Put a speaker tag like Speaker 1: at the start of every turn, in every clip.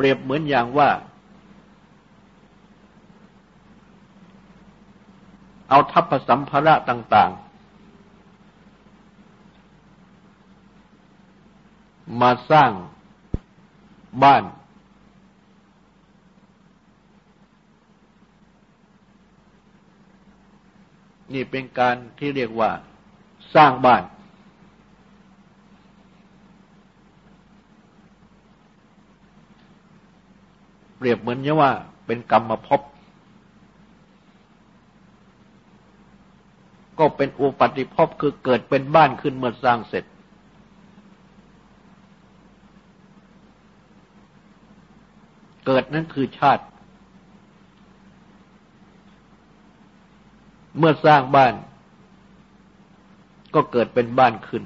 Speaker 1: เปรียบเหมือนอย่างว่า เอาทัพสัมภาระต่าง ๆ มาสร้างบ้านนี่เป็นการที่เรียกว่าสร้างบ้าน เปรียบเหมือนว่า เป็นกรรมภพก็เป็นอุปติภพคือเกิดเป็นบ้านขึ้นเมื่อสร้างเสร็จ เกิดนั้นคือชาติ เมื่อสร้างบ้าน ก็เกิดเป็นบ้านขึ้น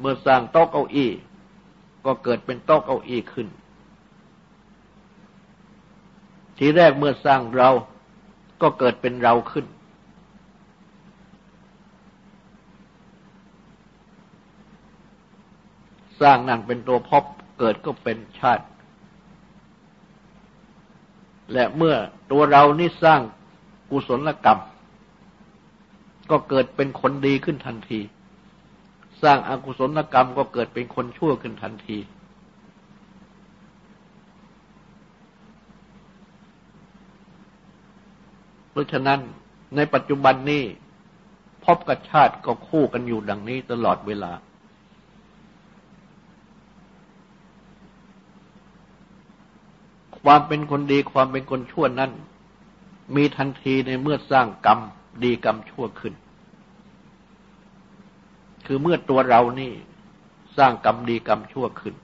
Speaker 1: เมื่อสร้างโต๊ะเก้าอี้ ก็เกิดเป็นโต๊ะเก้าอี้ขึ้น ทีแรกเมื่อสร้างเราก็เกิดเป็นเราขึ้น สร้างนั่นเป็นตัวพบเกิดก็เป็นชาติ และเมื่อตัวเรานี่สร้างกุศลกรรม ก็เกิดเป็นคนดีขึ้นทันที สร้างอากุศลกรรมก็เกิดเป็นคนชั่วขึ้นทันที เพราะฉะนั้นในปัจจุบันนี้พบกับชาติก็คู่กันอยู่ดังนี้ตลอดเวลา ความเป็นคนดีความเป็นคนชั่วนั้น มีทันทีในเมื่อสร้างกรรมดีกรรมชั่วขึ้น คือเมื่อตัวเรานี่สร้างกรรมดีกรรมชั่วขึ้น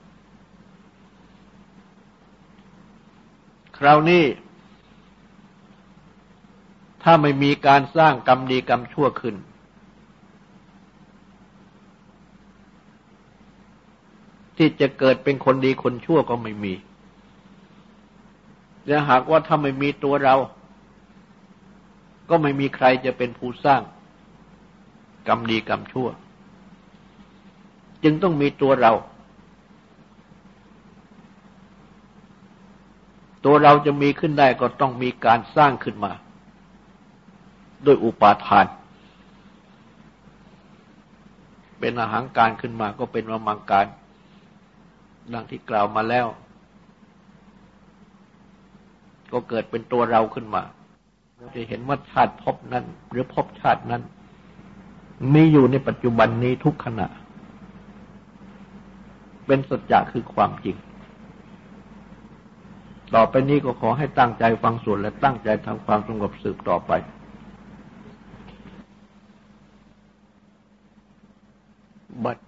Speaker 1: คราวนี้ ถ้าไม่มีการสร้างกรรมดีกรรมชั่วขึ้น ที่จะเกิดเป็นคนดีคนชั่วก็ไม่มีและหากว่าถ้าไม่มีตัวเรา ก็ไม่มีใครจะเป็นผู้สร้าง กรรมดีกรรมชั่ว จึงต้องมีตัวเรา ตัวเราจะมีขึ้นได้ก็ต้องมีการสร้างขึ้นมา ด้วยอุปาทาน เป็นอาหารการขึ้นมาก็เป็นวมังการ ดังที่กล่าวมาแล้ว ก็เกิดเป็นตัวเราขึ้นมาจะเห็นว่าชาติพบนั้น หรือพบชาตินั้น มีอยู่ในปัจจุบันนี้ทุกขณะ เป็นสัจจะคือความจริงต่อไปนี้ก็ขอให้ตั้งใจฟังส่วนและตั้งใจทำความสงบสืบต่อไปบัด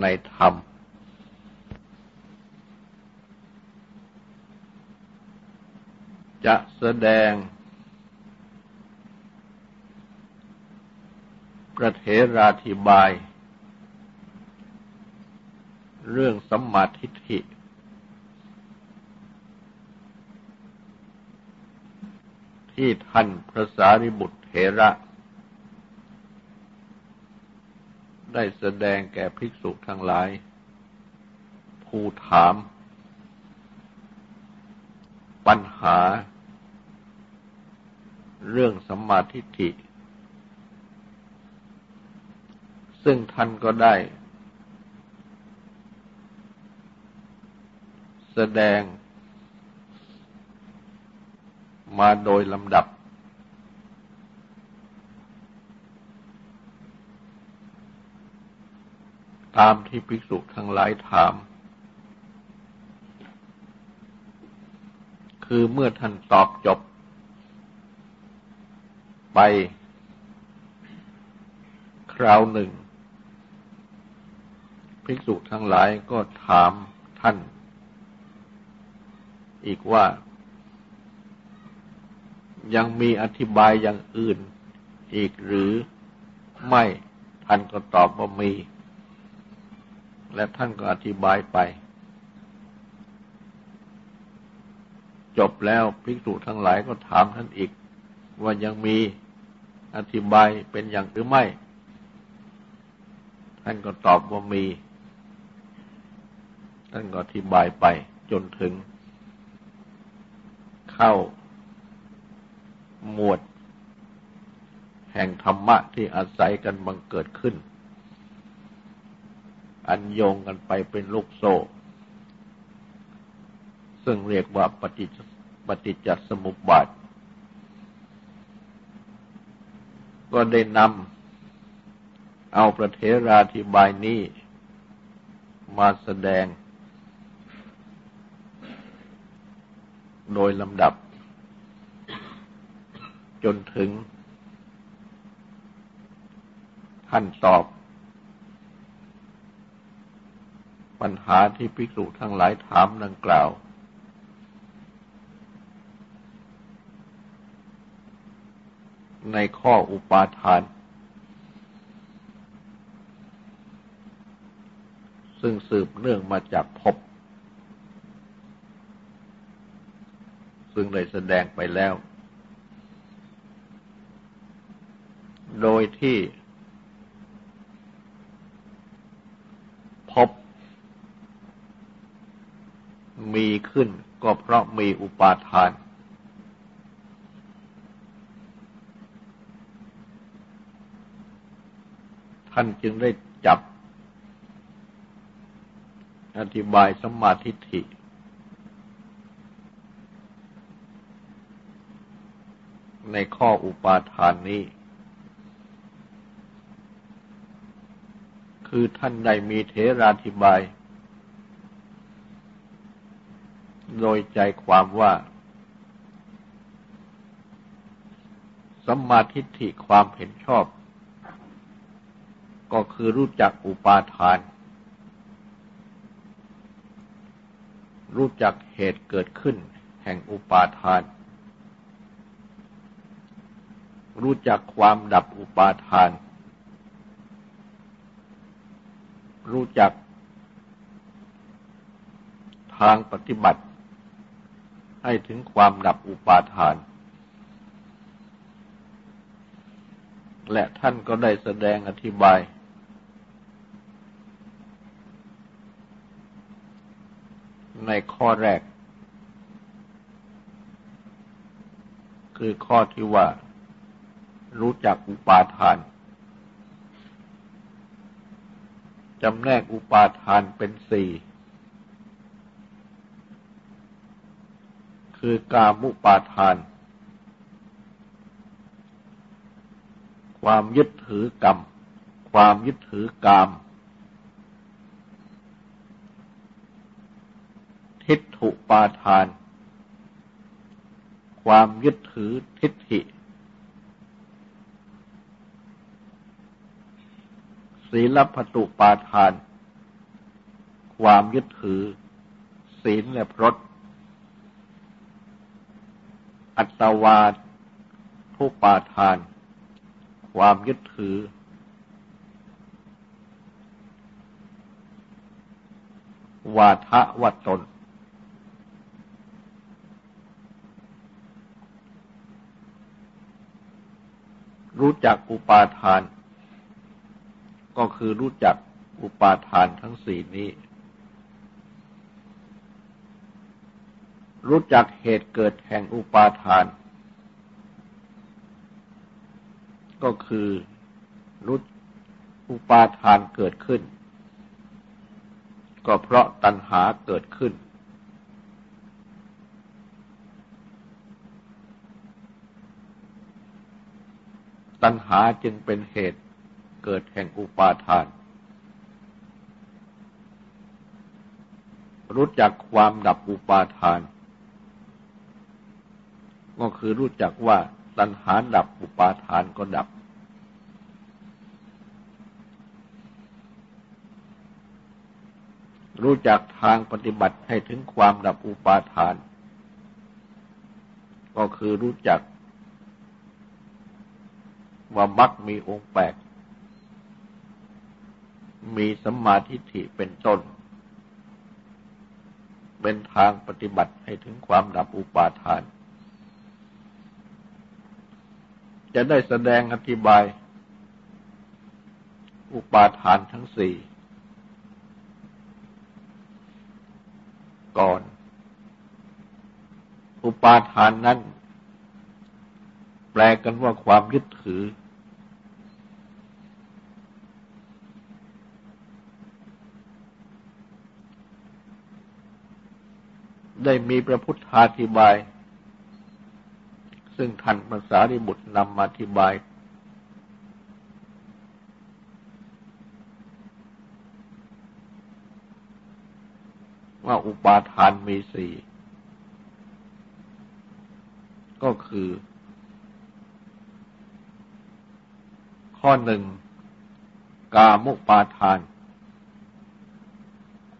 Speaker 1: ในธรรม จะแสดงประเทราธิบาย เรื่องสัมมาทิฏฐิ ที่ท่านพระสารีบุตรเถระ ได้แสดงแก่ภิกษุทั้งหลาย ผู้ถาม ปัญหา เรื่องสัมมาทิฏฐิ ซึ่งท่านก็ได้ แสดงมาโดยลำดับ ตามที่ภิกษุทั้งหลายถาม คือเมื่อท่านตอบจบ ไป คราวหนึ่ง ภิกษุทั้งหลายก็ถามท่าน อีกว่า ยังมีอธิบายอย่างอื่นอีกหรือไม่ ท่านก็ตอบว่ามี และท่านก็อธิบายไป จบแล้วภิกษุทั้งหลายก็ถามท่านอีก ว่ายังมีอธิบายเป็นอย่างหรือไม่ ท่านก็ตอบว่ามี ท่านก็อธิบายไปจนถึง เข้าหมวด แห่งธรรมะที่อาศัยกันบังเกิดขึ้น อันโยงกันไปเป็นลูกโซ่ ซึ่งเรียกว่าปฏิจปฏิจจสมุปบาท ก็ได้นำเอาประเทราธิบายนี้มาแสดง โดยลำดับ จนถึงท่านตอบ ปัญหาที่ภิกษุทั้งหลายถามดังกล่าว ในข้ออุปาทาน ซึ่งสืบเนื่องมาจากภพซึ่งได้แสดงไปแล้ว โดยที่ พบ มีขึ้นก็เพราะมีอุปาทาน ท่านจึงได้จับ อธิบายสมาธิฐิในข้ออุปาทานนี้ คือท่านได้มีเทราธิบาย โดยใจความว่าสัมมาทิฏฐิความเห็นชอบ ก็คือรู้จักอุปาทาน รู้จักเหตุเกิดขึ้นแห่งอุปาทาน รู้จักความดับอุปาทาน รู้จักทางปฏิบัติ ให้ถึงความดับอุปาทาน และท่านก็ได้แสดงอธิบาย ในข้อแรก คือข้อที่ว่า รู้จักอุปาทานจำแนกอุปาทานเป็นสี่ คือกามุปาทาน ความยึดถือกรรม ความยึดถือกาม ทิฏฐุปาทาน ความยึดถือทิฏฐิ ศีลปตุปาทาน ความยึดถือศีลและพรต อัตวาทุปาทาน ความยึดถือ วาทะวัตน รู้จักอุปาทาน ก็คือรู้จักอุปาทานทั้งสี่นี้ รู้จักเหตุเกิดแห่งอุปาทาน ก็คือรู้อุปาทานเกิดขึ้น ก็เพราะตัณหาเกิดขึ้น ตัณหาจึงเป็นเหตุเกิดแห่งอุปาทาน รู้จักความดับอุปาทาน ก็คือรู้จักว่าตัณหาดับอุปาทานก็ดับ รู้จักทางปฏิบัติให้ถึงความดับอุปาทาน ก็คือรู้จัก ว่ามักมีองค์แปดมีสัมมาทิฏฐิเป็นต้น เป็นทางปฏิบัติให้ถึงความดับอุปาทาน จะได้แสดงอธิบาย อุปาทานทั้งสี่ก่อน อุปาทานนั้น แปลกันว่าความยึดถือ ได้มีพระพุทธาธิบาย ซึ่งท่านภาษาริบุตรนำมาอธิบาย ว่าอุปาทานมีสี่ก็คือ ข้อหนึ่ง กามุปาทาน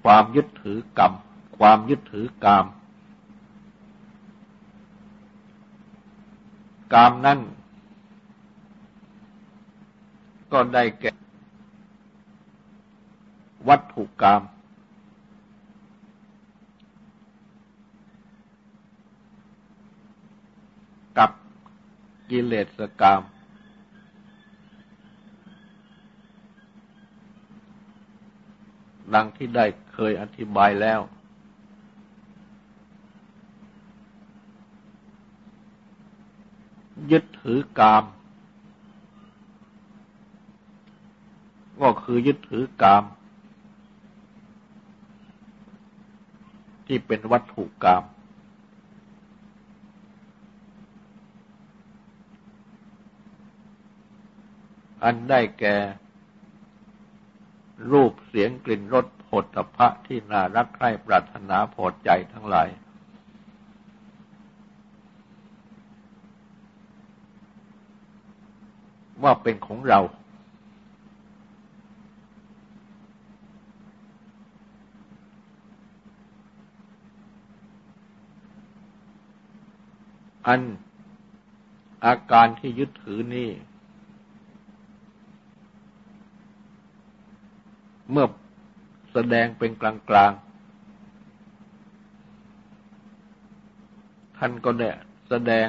Speaker 1: ความยึดถือกรรม ความยึดถือกาม กามนั่นก็ได้แก่ วัตถุกรรมกับกิเลสกรรมดังที่ได้เคยอธิบายแล้ว ยึดถือกาม ก็คือยึดถือกาม ที่เป็นวัตถุกรรมอันได้แก่ รูปเสียงกลิ่นรสผลตภะที่น่ารักใคร่ปรารถนาพอใจทั้งหลาย ว่าเป็นของเรา อันอาการที่ยึดถือนี่ เมื่อแสดงเป็นกลางๆ ท่านก็ได้แสดง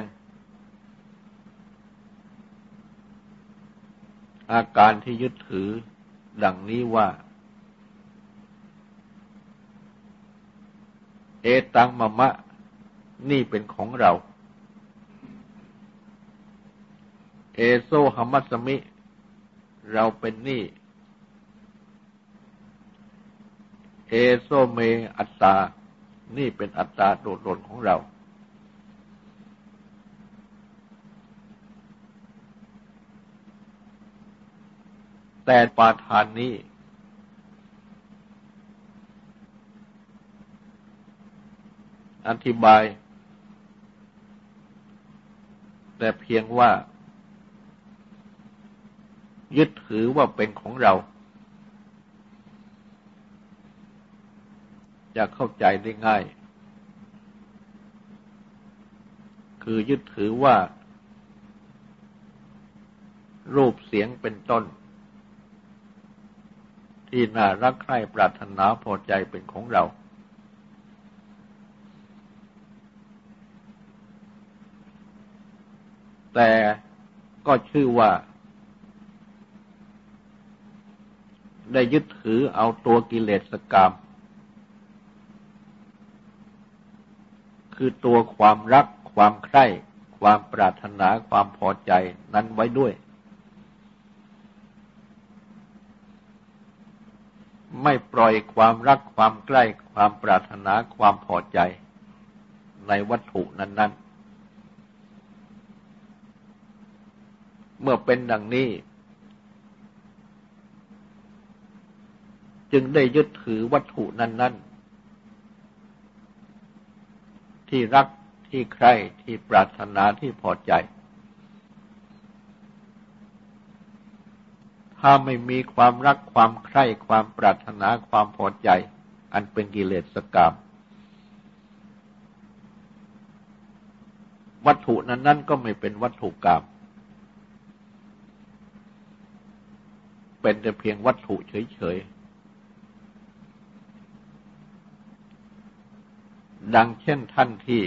Speaker 1: อาการที่ยึดถือดังนี้ว่า เอตังมะมะ นี่เป็นของเรา เอโซหมัสมิ เราเป็นนี่ เอโซเมอัตตา นี่เป็นอัตตาโดดดของเรา แต่ปาทานนี้ อธิบาย แต่เพียงว่า ยึดถือว่าเป็นของเรา จะเข้าใจได้ง่าย คือยึดถือว่า รูปเสียงเป็นต้น ที่น่ารักใคร่ปรารถนาพอใจเป็นของเรา แต่ก็ชื่อว่า ได้ยึดถือเอาตัวกิเลสกรรมคือตัวความรัก ความใคร่ ความปรารถนาความพอใจนั้นไว้ด้วย ไม่ปล่อยความรักความใกล้ความปรารถนาความพอใจในวัตถุนั้น ๆ เมื่อเป็นดังนี้ จึงได้ยึดถือวัตถุนั้น ๆ ที่รักที่ใคร่ที่ปรารถนาที่พอใจ ถ้าไม่มีความรักความใคร่ความปรารถนาความพอใจ อันเป็นกิเลสกรรมวัตถุนั้นนั่นก็ไม่เป็นวัตถุกรรมเป็นแต่เพียงวัตถุเฉยๆ ดังเช่นท่านที่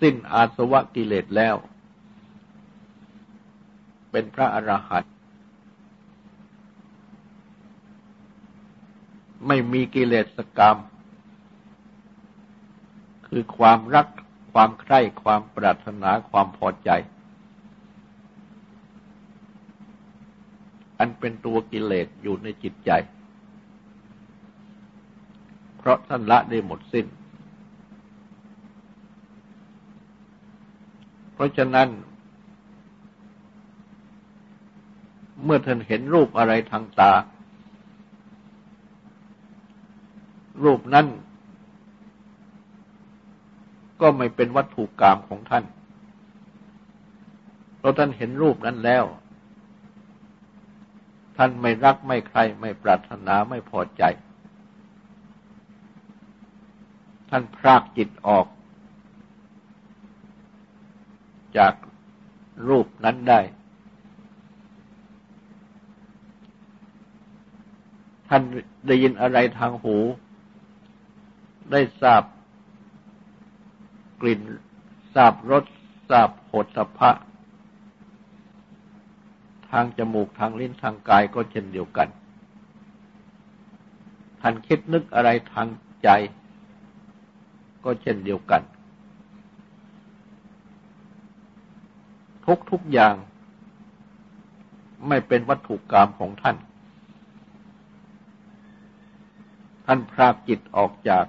Speaker 1: สิ้นอาสวะกิเลสแล้ว เป็นพระอรหันต์ไม่มีกิเลสกรรม คือความรักความใคร่ความปรารถนาความพอใจ อันเป็นตัวกิเลสอยู่ในจิตใจ เพราะท่านละได้หมดสิ้น เพราะฉะนั้น เมื่อท่านเห็นรูปอะไรทางตา รูปนั้นก็ไม่เป็นวัตถุกรรมของท่าน เพราะท่านเห็นรูปนั้นแล้ว ท่านไม่รักไม่ใครไม่ปรารถนาไม่พอใจ ท่านพรากจิตออก จากรูปนั้นได้ ท่านได้ยินอะไรทางหู ได้ทราบกลิ่นทราบรสทราบผดสะพะ ทางจมูกทางลิ้นทางกายก็เช่นเดียวกัน ท่านคิดนึกอะไรทางใจ ก็เช่นเดียวกัน ทุกทุกอย่าง ไม่เป็นวัตถุกรรมของท่าน ท่านพรากจิตออกจาก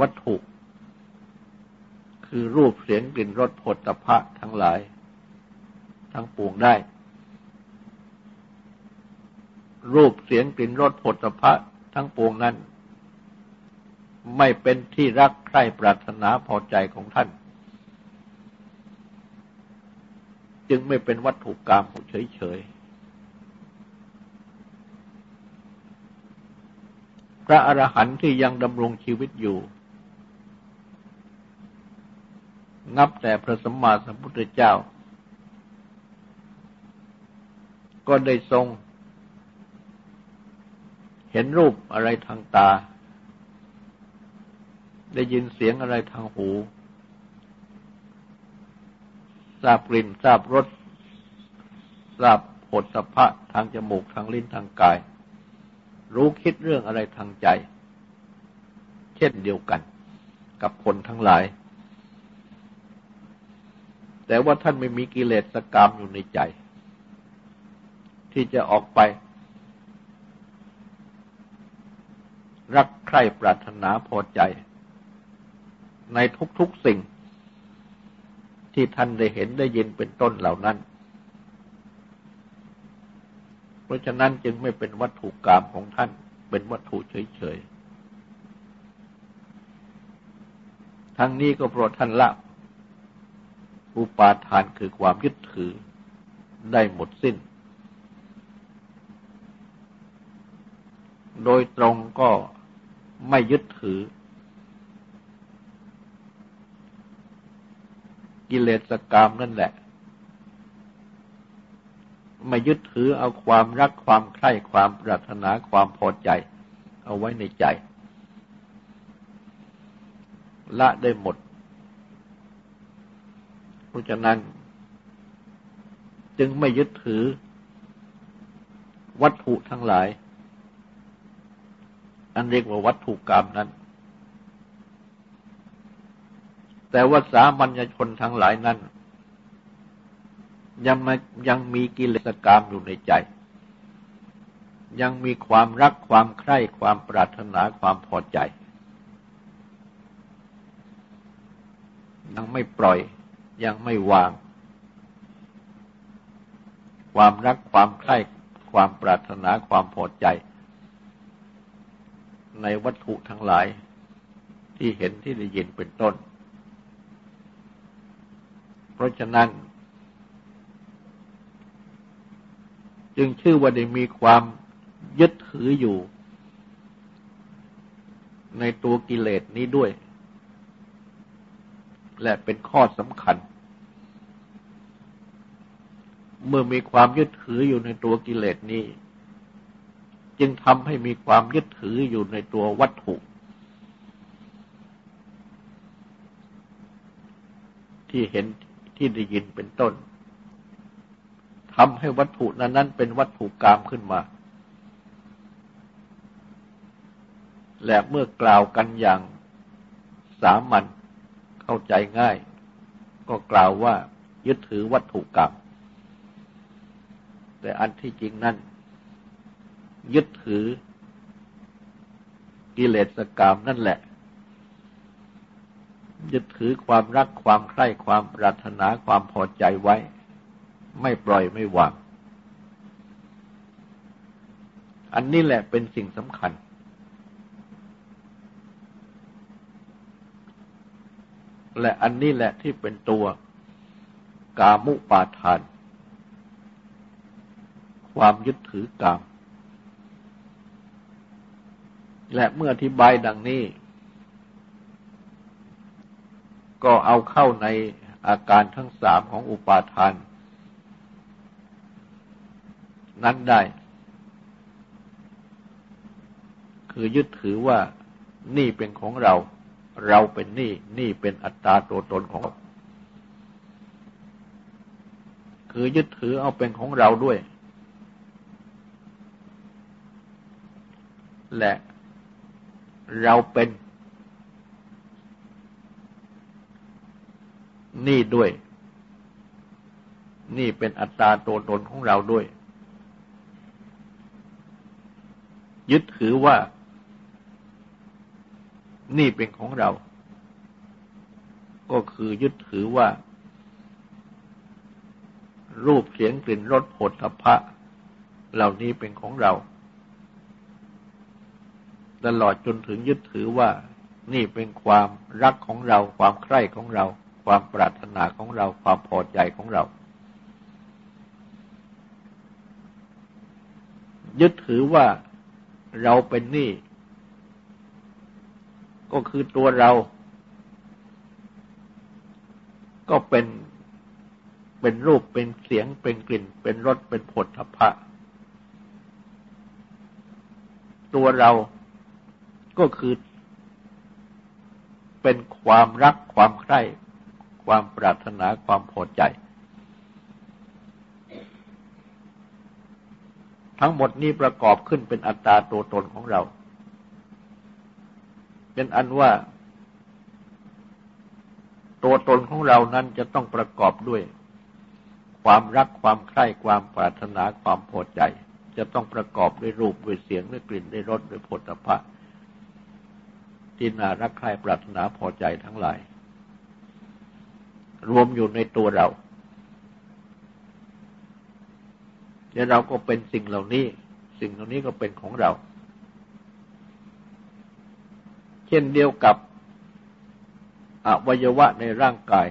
Speaker 1: วัตถุ คือรูปเสียงกลิ่นรสผลตภะทั้งหลาย ทั้งปวงได้ รูปเสียงกลิ่นรสผลตภะทั้งปวงนั้น ไม่เป็นที่รักใคร่ปรารถนาพอใจของท่าน จึงไม่เป็นวัตถุกรรมเฉยๆ ระอรหันต์ที่ยังดำรงชีวิตอยู่ นับแต่พระสัมมาสัมพุทธเจ้า ก็ได้ทรง เห็นรูปอะไรทางตา ได้ยินเสียงอะไรทางหูทราบกลิ่นทราบรสทราบผลสะพะทางจมูกทางลิ้นทางกาย รู้คิดเรื่องอะไรทางใจ เช่นเดียวกันกับคนทั้งหลาย แต่ว่าท่านไม่มีกิเลสกรรมอยู่ในใจ ที่จะออกไป รักใคร่ปรารถนาพอใจ ในทุกๆสิ่งที่ท่านได้เห็นได้ยินเป็นต้นเหล่านั้น เพ ราะฉะนั้นจึงไม่เป็นวัตถุกรรมของท่าน เป็นวัตถุเฉยๆ ทั้งนี้ก็เพราะท่านละ อุปาทานคือความยึดถือได้หมดสิ้น โดยตรงก็ไม่ยึดถือ กิเลสกรรมนั่นแหละ ไม่ยึดถือเอาความรักความใคร่ความปรารถนาความพอใจ เอาไว้ในใจ ละได้หมด เพราะฉะนั้น จึงไม่ยึดถือ วัตถุทั้งหลาย อันเรียกว่าวัตถุกรรมนั้น แต่ว่าสามัญชนทั้งหลายนั้น ยังมายังมีกิเลสกรรมอยู่ในใจ ยังมีความรักความใคร่ความปรารถนาความพอใจ ยังไม่ปล่อยยังไม่วาง ความรักความใคร่ความปรารถนาความพอใจ ในวัตถุทั้งหลายที่เห็นที่ได้ยินเป็นต้น เพราะฉะนั้น จึงชื่อว่าได้มีความยึดถืออยู่ ในตัวกิเลสนี้ด้วย และเป็นข้อสำคัญ เมื่อมีความยึดถืออยู่ในตัวกิเลสนี้ จึงทำให้มีความยึดถืออยู่ในตัววัตถุที่เห็นที่ได้ยินเป็นต้น ทำให้วัตถุนั้นนั้นเป็นวัตถุกรรมขึ้นมา และเมื่อกล่าวกันอย่างสามัญเข้าใจง่าย ก็กล่าวว่ายึดถือวัตถุกรรม แต่อันที่จริงนั้น ยึดถือกิเลสกรรมนั่นแหละ ยึดถือความรักความใคร่ความปรารถนาความพอใจไว้ ไม่ปล่อยไม่วาง อันนี้แหละเป็นสิ่งสำคัญ และอันนี้แหละที่เป็นตัวกามุปาทาน ความยึดถือกาม และเมื่ออธิบายดังนี้ ก็เอาเข้าในอาการทั้งสามของอุปาทาน นั้นได้ คือยึดถือว่านี่เป็นของเรา เราเป็นนี่นี่เป็นอัตตาตัวตนของเราคือยึดถือเอาเป็นของเราด้วย และเราเป็น นี่ด้วย นี่เป็นอัตตาตัวตนของเราด้วย ยึดถือว่า นี่เป็นของเรา ก็คือยึดถือว่า รูปเสียงกลิ่นรสผลทพะ เหล่านี้เป็นของเรา ตลอดจนถึงยึดถือว่า นี่เป็นความรักของเรา ความใคร่ของเรา ความปรารถนาของเรา ความพอใจของเรายึดถือว่า เราเป็นนี่ก็คือตัวเรา ก็เป็นเป็นรูปเป็นเสียงเป็นกลิ่น เป็นรสเป็นผลทพะ ตัวเราก็คือเป็นความรักความใคร่ ความปรารถนาความพอใจ ทั้งหมดนี้ประกอบขึ้นเป็นอัตตาตัวตนของเรา เป็นอันว่า ตัวตนของเรานั้นจะต้องประกอบด้วย ความรักความใคร่ความปรารถนาความพอใจ จะต้องประกอบด้วยรูปด้วยเสียงด้วยกลิ่นด้วยรสด้วยผลพระที่น่ารักใคร่ปรารถนาพอใจทั้งหลาย รวมอยู่ในตัวเรา แล้วเราก็เป็นสิ่งเหล่านี้ สิ่งเหล่านี้ก็เป็นของเรา เช่นเดียวกับอวัยวะในร่างกาย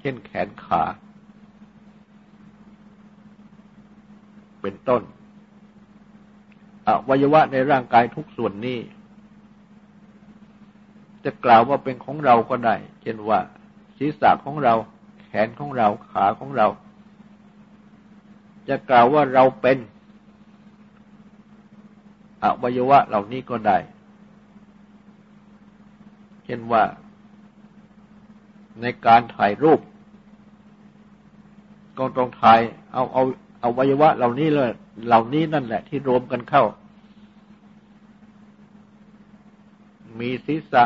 Speaker 1: เช่นแขนขา เป็นต้น อวัยวะในร่างกายทุกส่วนนี้ จะกล่าวว่าเป็นของเราก็ได้ เช่นว่า ศีรษะของเรา แขนของเรา ขาของเรา จะกล่าวว่าเราเป็นอวัยวะเหล่านี้ก็ได้ เช่นว่าในการถ่ายรูป ก็ต้องถ่ายเอาเอาเอาวัยวะเหล่านี้เลย เหล่านี้นั่นแหละที่รวมกันเข้า มีศีรษะ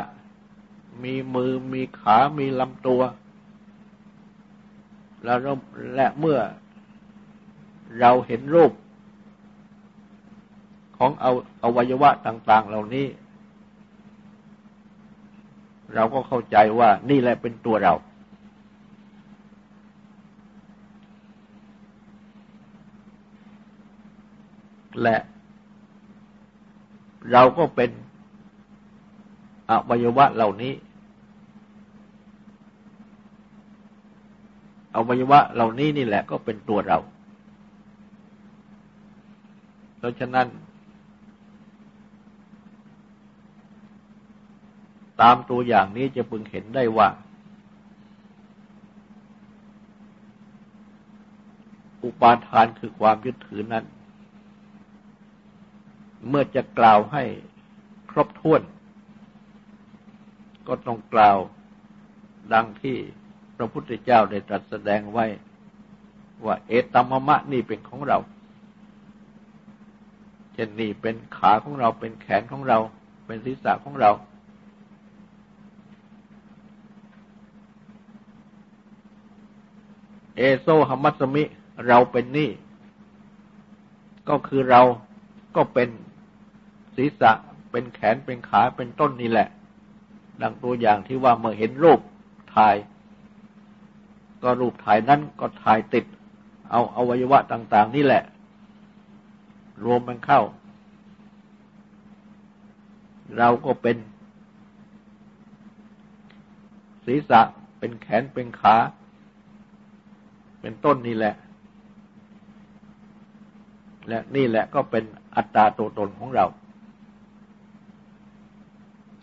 Speaker 1: มีมือ มีขา มีลำตัว แล้วและเมื่อ เราเห็นรูปของเอาอวัยวะต่าง ๆ เหล่านี้ เราก็เข้าใจว่านี่แหละเป็นตัวเรา และ เราก็เป็นอวัยวะเหล่านี้อวัยวะเหล่านี้นี่แหละก็เป็นตัวเรา เพราะฉะนั้น ตามตัวอย่างนี้จะพึงเห็นได้ว่า อุปาทานคือความยึดถือนั้น เมื่อจะกล่าวให้ครบถ้วน ก็ต้องกล่าวดังที่พระพุทธเจ้าได้ตรัสแสดงไว้ ว่าเอตัมมะนี่เป็นของเรา ช่นนี่เป็นขาของเราเป็นแขนของเรา เป็นศีรษะของเรา เอโซหมัสมิ เราเป็นนี่ ก็คือเราก็เป็นศีรษะ เป็นแขนเป็นขาเป็นต้นนี่แหละ ดังตัวอย่างที่ว่าเมื่อเห็นรูปถ่าย ก็รูปถ่ายนั้นก็ถ่ายติด เอาอวัยวะต่าง ๆ นี่แหละ รวมมันเข้า เราก็เป็น ศีรษะเป็นแขนเป็นขา เป็นต้นนี่แหละ และนี่แหละก็เป็นอัตตาตัวตนของเรา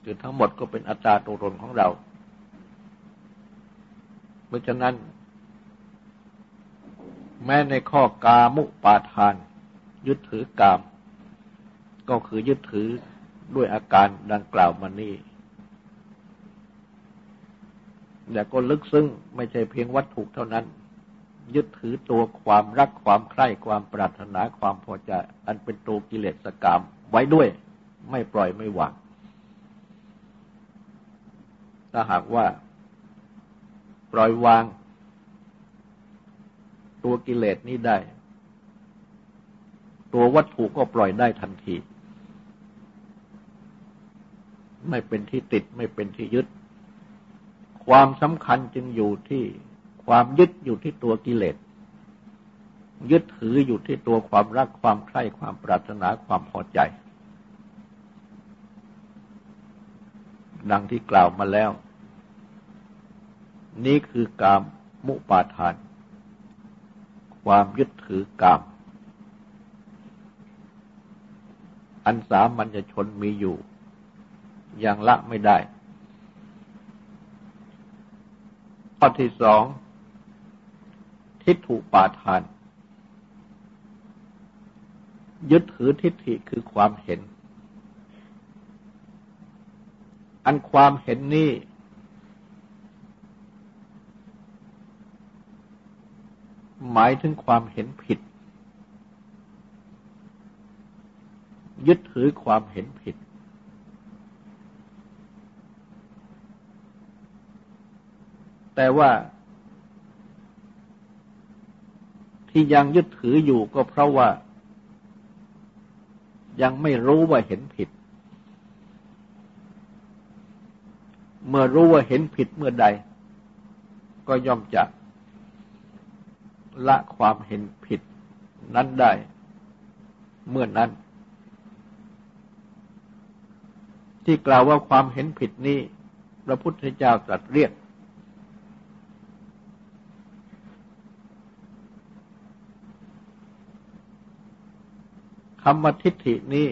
Speaker 1: คือทั้งหมดก็เป็นอัตตาตัวตนของเรา เพราะฉะนั้น แม้ในข้อกามุปาทาน ยึดถือกาม ก็คือยึดถือด้วยอาการดังกล่าวมานี้แต่ก็ลึกซึ้งไม่ใช่เพียงวัตถุเท่านั้น ยึดถือตัวความรักความใคร่ความปรารถนาความพอใจ อันเป็นตัวกิเลสกรรมไว้ด้วย ไม่ปล่อยไม่วางถ้าหากว่าปล่อยวาง ตัวกิเลสนี้ได้ ตัววัตถุก็ปล่อยได้ทันที ไม่เป็นที่ติดไม่เป็นที่ยึด ความสำคัญจึงอยู่ที่ความยึดอยู่ที่ตัวกิเลส ยึดถืออยู่ที่ตัวความรักความใคร่ความปรารถนาความพอใจ ดังที่กล่าวมาแล้ว นี้คือกามมุปาทาน ความยึดถือกาม อันสามัญชนมีอยู่อย่างละไม่ได้ ข้อที่สอง ทิฏฐุปาทาน ยึดถือทิฏฐิคือความเห็น อันความเห็นนี้หมายถึงความเห็นผิด ยึดถือความเห็นผิด แต่ว่า ที่ยังยึดถืออยู่ก็เพราะว่า ยังไม่รู้ว่าเห็นผิด เมื่อรู้ว่าเห็นผิดเมื่อใด ก็ย่อมจะละความเห็นผิดนั้นได้ เมื่อนั้นน ที่กล่าวว่าความเห็นผิดนี้ พระพุทธเจ้าตรัสเรียก คำว่าทิฏฐินี้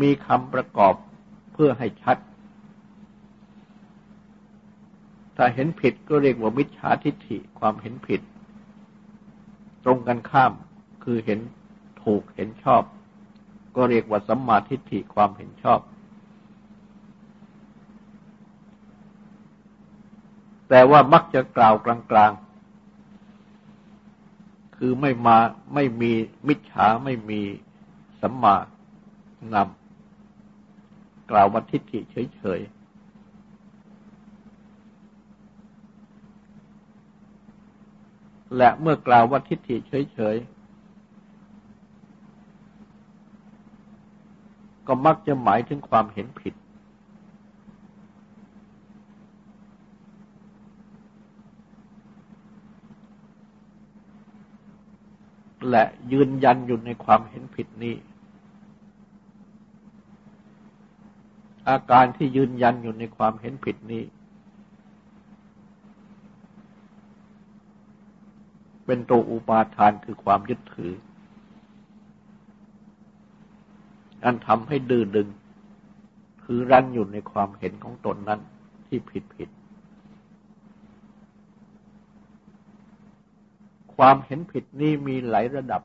Speaker 1: มีคำประกอบเพื่อให้ชัด ถ้าเห็นผิดก็เรียกว่ามิจฉาทิฏฐิความเห็นผิด ตรงกันข้ามคือเห็นถูกเห็นชอบ ก็เรียกว่าสัมมาทิฏฐิความเห็นชอบ แต่ว่ามักจะกล่าวกลางๆ คือไม่มาไม่มีมิจฉาไม่มีสัมมานำกล่าวว่าทิฏฐิเฉยๆและเมื่อกล่าวว่าทิฏฐิเฉย ก็มักจะหมายถึงความเห็นผิด และยืนยันอยู่ในความเห็นผิดนี้ อาการที่ยืนยันอยู่ในความเห็นผิดนี้ เป็นตัวอุปาทานคือความยึดถือ อันทำให้ดื้อดึง คือรั้นอยู่ในความเห็นของตนนั้นที่ผิดผิด ความเห็นผิดนี้มีหลายระดับ